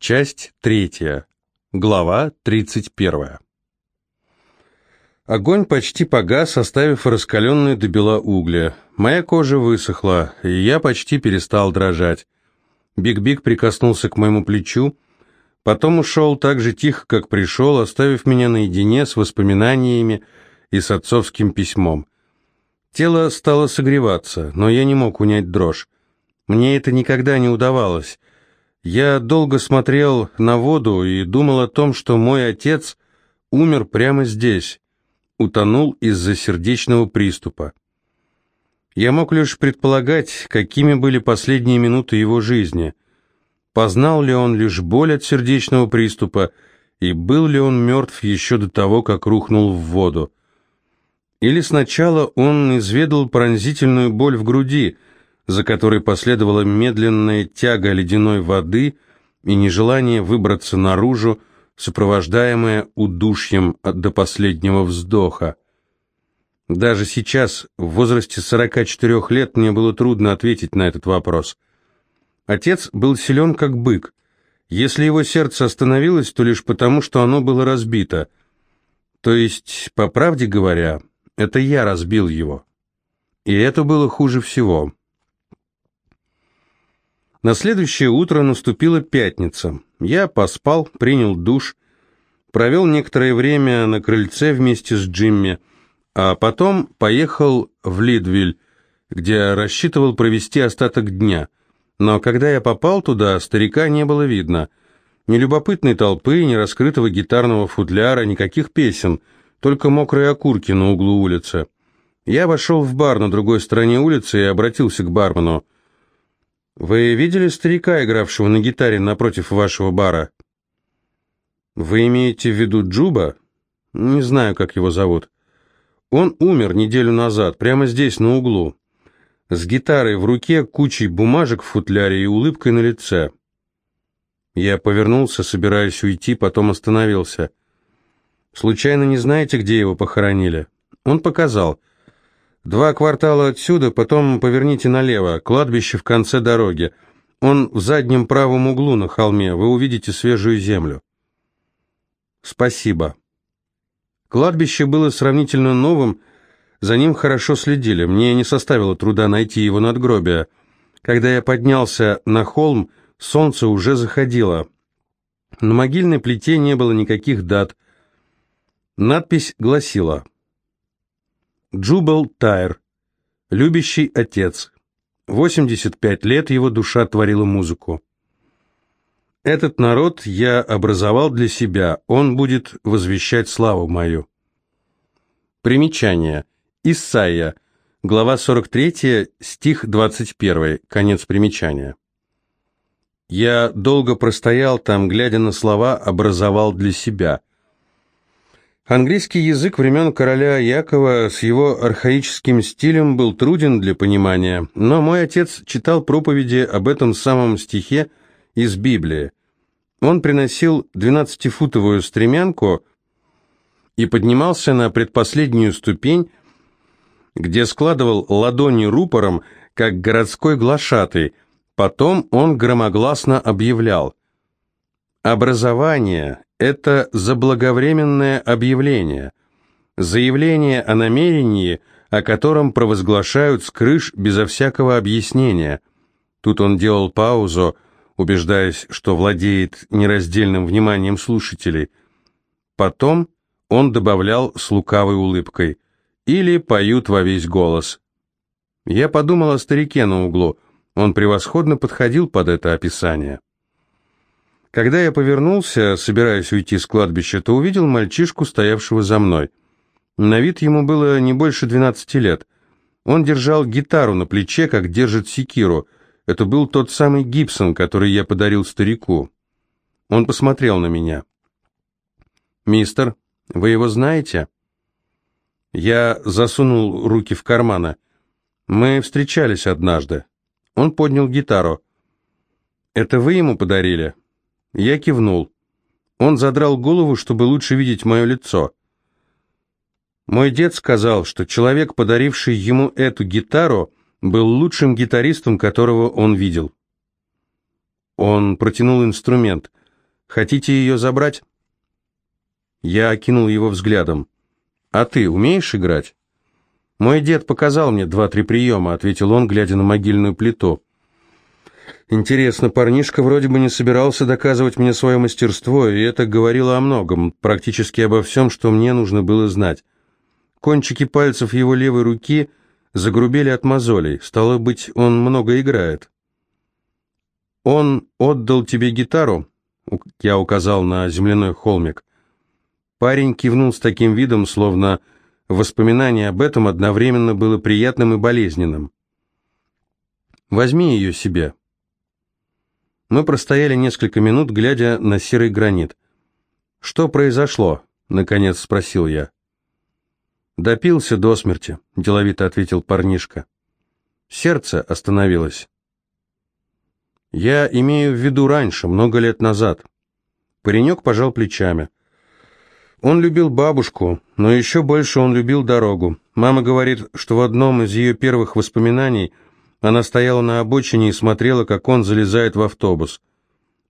Часть третья. Глава тридцать первая. Огонь почти погас, оставив раскаленные добела угли. Моя кожа высохла, и я почти перестал дрожать. Биг-Биг прикоснулся к моему плечу, потом ушел так же тихо, как пришел, оставив меня наедине с воспоминаниями и с отцовским письмом. Тело стало согреваться, но я не мог унять дрожь. Мне это никогда не удавалось. Я долго смотрел на воду и думал о том, что мой отец умер прямо здесь, утонул из-за сердечного приступа. Я мог лишь предполагать, какими были последние минуты его жизни. Познал ли он лишь боль от сердечного приступа, и был ли он мертв еще до того, как рухнул в воду. Или сначала он изведал пронзительную боль в груди – за которой последовала медленная тяга ледяной воды и нежелание выбраться наружу, сопровождаемое удушьем до последнего вздоха. Даже сейчас, в возрасте 44 лет, мне было трудно ответить на этот вопрос. Отец был силен как бык. Если его сердце остановилось, то лишь потому, что оно было разбито. То есть, по правде говоря, это я разбил его. И это было хуже всего. На следующее утро наступила пятница. Я поспал, принял душ, провел некоторое время на крыльце вместе с Джимми, а потом поехал в Лидвиль, где рассчитывал провести остаток дня. Но когда я попал туда, старика не было видно. Ни любопытной толпы, ни раскрытого гитарного футляра, никаких песен, только мокрые окурки на углу улицы. Я вошел в бар на другой стороне улицы и обратился к бармену. Вы видели старика, игравшего на гитаре напротив вашего бара? Вы имеете в виду Джуба? Не знаю, как его зовут. Он умер неделю назад, прямо здесь, на углу. С гитарой в руке, кучей бумажек в футляре и улыбкой на лице. Я повернулся, собираясь уйти, потом остановился. «Случайно не знаете, где его похоронили?» Он показал. Два квартала отсюда, потом поверните налево, кладбище в конце дороги. Он в заднем правом углу на холме, вы увидите свежую землю. Спасибо. Кладбище было сравнительно новым, за ним хорошо следили, мне не составило труда найти его надгробие. Когда я поднялся на холм, солнце уже заходило. На могильной плите не было никаких дат. Надпись гласила Джубал Тайр, любящий отец. 85 лет его душа творила музыку. Этот народ я образовал для себя, он будет возвещать славу мою. Примечание. Исайя, глава 43, стих 21, конец примечания. Я долго простоял там, глядя на слова «образовал для себя». Английский язык времен короля Якова с его архаическим стилем был труден для понимания, но мой отец читал проповеди об этом самом стихе из Библии. Он приносил двенадцатифутовую стремянку и поднимался на предпоследнюю ступень, где складывал ладони рупором, как городской глашатый. Потом он громогласно объявлял «Образование это заблаговременное объявление, заявление о намерении, о котором провозглашают с крыш безо всякого объяснения. Тут он делал паузу, убеждаясь, что владеет нераздельным вниманием слушателей. Потом он добавлял с лукавой улыбкой «или поют во весь голос». Я подумал о старике на углу, он превосходно подходил под это описание. Когда я повернулся, собираясь уйти с кладбища, то увидел мальчишку, стоявшего за мной. На вид ему было не больше 12 лет. Он держал гитару на плече, как держит секиру. Это был тот самый Гибсон, который я подарил старику. Он посмотрел на меня. «Мистер, вы его знаете?» Я засунул руки в карманы. «Мы встречались однажды». Он поднял гитару. «Это вы ему подарили?» Я кивнул. Он задрал голову, чтобы лучше видеть мое лицо. Мой дед сказал, что человек, подаривший ему эту гитару, был лучшим гитаристом, которого он видел. Он протянул инструмент. Хотите ее забрать?» Я окинул его взглядом. «А ты умеешь играть?» «Мой дед показал мне два-три приема», — ответил он, глядя на могильную плиту. «Интересно, парнишка вроде бы не собирался доказывать мне свое мастерство, и это говорило о многом, практически обо всем, что мне нужно было знать. Кончики пальцев его левой руки загрубели от мозолей, стало быть, он много играет». «Он отдал тебе гитару?» — я указал на земляной холмик. Парень кивнул с таким видом, словно воспоминание об этом одновременно было приятным и болезненным. «Возьми ее себе». Мы простояли несколько минут, глядя на серый гранит. «Что произошло?» — наконец спросил я. «Допился до смерти», — деловито ответил парнишка. «Сердце остановилось». «Я имею в виду раньше, много лет назад». Паренек пожал плечами. Он любил бабушку, но еще больше он любил дорогу. Мама говорит, что в одном из ее первых воспоминаний она стояла на обочине и смотрела, как он залезает в автобус.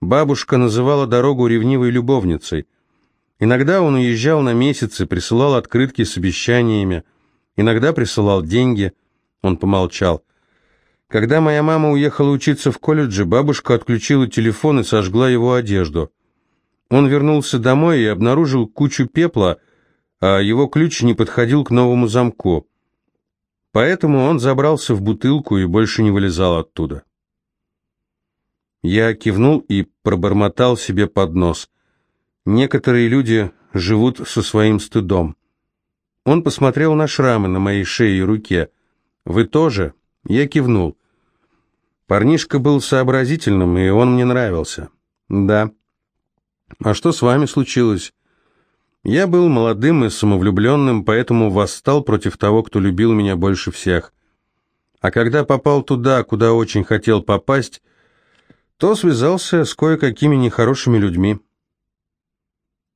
Бабушка называла дорогу ревнивой любовницей. Иногда он уезжал на месяцы, присылал открытки с обещаниями, иногда присылал деньги. Он помолчал. Когда моя мама уехала учиться в колледже, бабушка отключила телефон и сожгла его одежду. Он вернулся домой и обнаружил кучу пепла, а его ключ не подходил к новому замку. Поэтому он забрался в бутылку и больше не вылезал оттуда. Я кивнул и пробормотал себе под нос. Некоторые люди живут со своим стыдом. Он посмотрел на шрамы на моей шее и руке. «Вы тоже?» Я кивнул. Парнишка был сообразительным, и он мне нравился. «Да». А что с вами случилось? Я был молодым и самовлюбленным, поэтому восстал против того, кто любил меня больше всех. А когда попал туда, куда очень хотел попасть, то связался с кое-какими нехорошими людьми.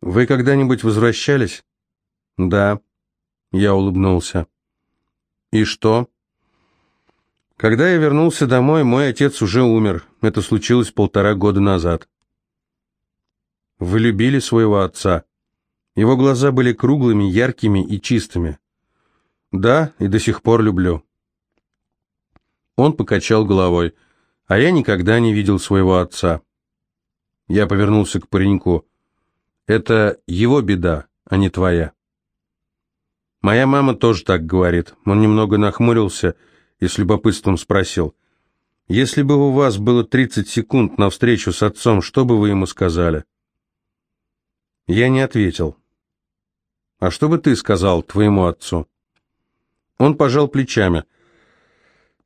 Вы когда-нибудь возвращались? Да. Я улыбнулся. И что? Когда я вернулся домой, мой отец уже умер. Это случилось полтора года назад. Вы любили своего отца? Его глаза были круглыми, яркими и чистыми. Да, и до сих пор люблю. Он покачал головой. А я никогда не видел своего отца. Я повернулся к пареньку. Это его беда, а не твоя. Моя мама тоже так говорит. Он немного нахмурился и с любопытством спросил. Если бы у вас было 30 секунд на встречу с отцом, что бы вы ему сказали? Я не ответил. «А что бы ты сказал твоему отцу?» Он пожал плечами.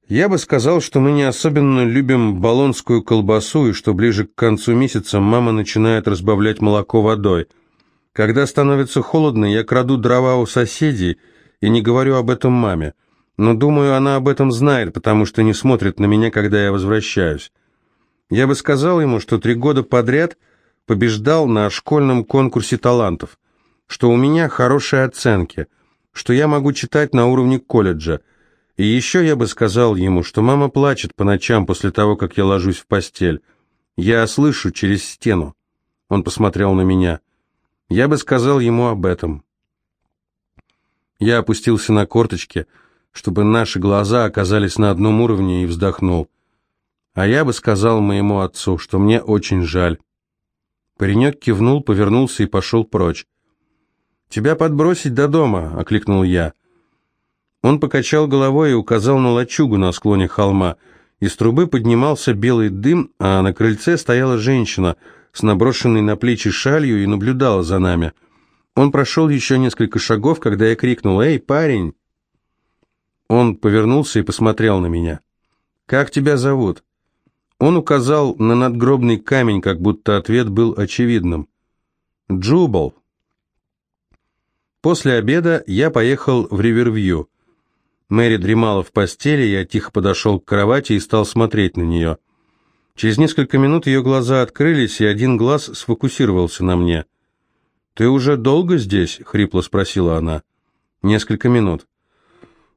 «Я бы сказал, что мы не особенно любим болонскую колбасу, и что ближе к концу месяца мама начинает разбавлять молоко водой. Когда становится холодно, я краду дрова у соседей и не говорю об этом маме. Но думаю, она об этом знает, потому что не смотрит на меня, когда я возвращаюсь. Я бы сказал ему, что три года подряд – побеждал на школьном конкурсе талантов, что у меня хорошие оценки, что я могу читать на уровне колледжа. И еще я бы сказал ему, что мама плачет по ночам после того, как я ложусь в постель. Я слышу через стену. Он посмотрел на меня. Я бы сказал ему об этом. Я опустился на корточки, чтобы наши глаза оказались на одном уровне, и вздохнул. А я бы сказал моему отцу, что мне очень жаль. Паренек кивнул, повернулся и пошел прочь. «Тебя подбросить до дома», — окликнул я. Он покачал головой и указал на лачугу на склоне холма. Из трубы поднимался белый дым, а на крыльце стояла женщина с наброшенной на плечи шалью и наблюдала за нами. Он прошел еще несколько шагов, когда я крикнул «Эй, парень!». Он повернулся и посмотрел на меня. «Как тебя зовут?» Он указал на надгробный камень, как будто ответ был очевидным. «Джубал». После обеда я поехал в Ривервью. Мэри дремала в постели, я тихо подошел к кровати и стал смотреть на нее. Через несколько минут ее глаза открылись, и один глаз сфокусировался на мне. «Ты уже долго здесь?» — хрипло спросила она. «Несколько минут».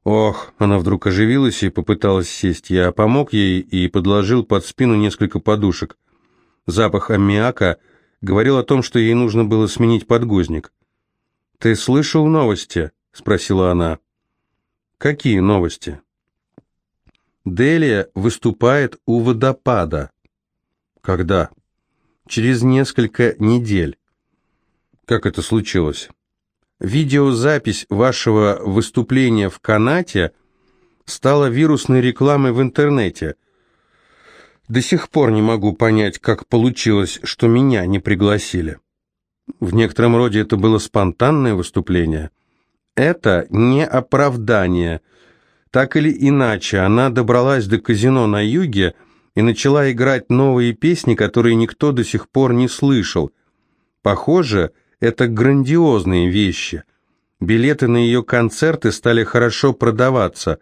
Ох, она вдруг оживилась и попыталась сесть. Я помог ей и подложил под спину несколько подушек. Запах аммиака Говорил о том, что ей нужно было сменить подгузник. «Ты слышал новости?» — спросила она. «Какие новости?» «Делия выступает у водопада». «Когда?» «Через несколько недель». «Как это случилось?» «Видеозапись вашего выступления в канате стала вирусной рекламой в интернете. До сих пор не могу понять, как получилось, что меня не пригласили». В некотором роде это было спонтанное выступление. Это не оправдание. Так или иначе, она добралась до казино на юге и начала играть новые песни, которые никто до сих пор не слышал. Похоже, это грандиозные вещи. Билеты на ее концерты стали хорошо продаваться.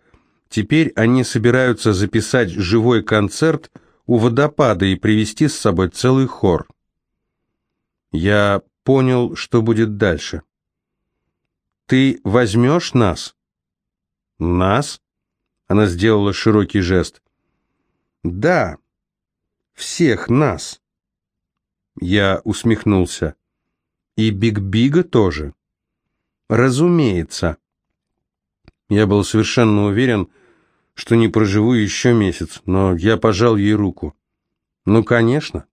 Теперь они собираются записать живой концерт у водопада и привести с собой целый хор. Я понял, что будет дальше. «Ты возьмешь нас?» «Нас?» Она сделала широкий жест. «Да, всех нас». Я усмехнулся. «И Биг-Бига тоже?» «Разумеется». Я был совершенно уверен, что не проживу еще месяц, но я пожал ей руку. «Ну, конечно».